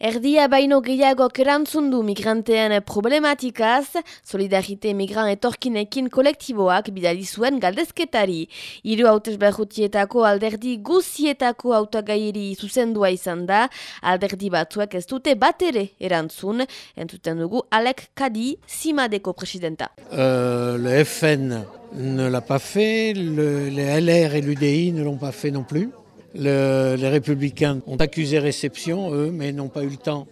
Erdia baino gehiagok erantzun du migrantean problematikaz, Solidarite Migran etorkinekin kolektiboak bidali zuen galdezketari. Hiru hautez behutietako alderdi guzietako autagairi zuzendua izan da, alderdi batzuek ez dute bat ere erantzun, entzuten dugu Alek Kadi, Simadeko presidenta. Euh, le FN ne l'a pas fait, le, les LR et l'UDI ne l'ont pas fait non plus. Le, les républicains ont accusé réception, eux, mais n'ont pas eu le temps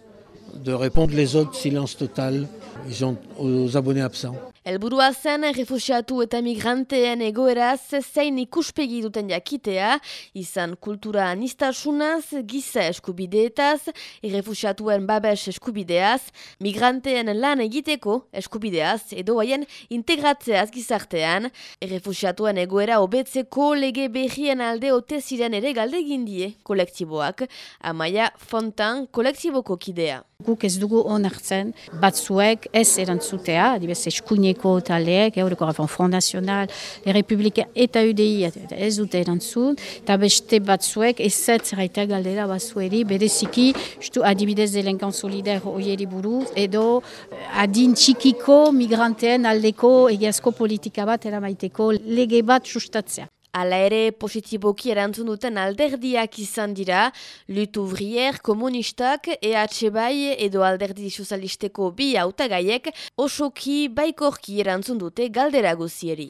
de répondre. Les autres, silence total. Ils ont aux abonnés absents. Elburua zen, refusiatu eta migranteen egoeraz zein ikuspegi duten jakitea, izan kultura anistasunaz, giza eskubideetaz, errefusiatuen babes eskubideaz, migranteen lan egiteko eskubideaz, edo haien integratzeaz gizartean, errefusiatuen egoera hobetzeko lege behien alde ote ziren ere galde gindie kolektiboak, amaia fontan kolektiboko kidea. Guk ez dugu onartzen batzuek ez erantzutea, adibes eskuineko taleek, Euroko Reform Front National, Republika eta UDI ez dute erantzun, eta beste batzuek ez zeraitea galdera batzueri, bereziki, justu adibidez delenkan solider oieri buruz, edo adin txikiko migranteen aldeko egiazko politika bat eramaiteko lege bat sustatzea. Hala ere positiboki erantzun duten alderdiak izan dira, Lutu Vrier komunistak, EH bai edo alderdi sozialisteko bi hautagaiek osoki baikorki erantzun dute galdera guzieri.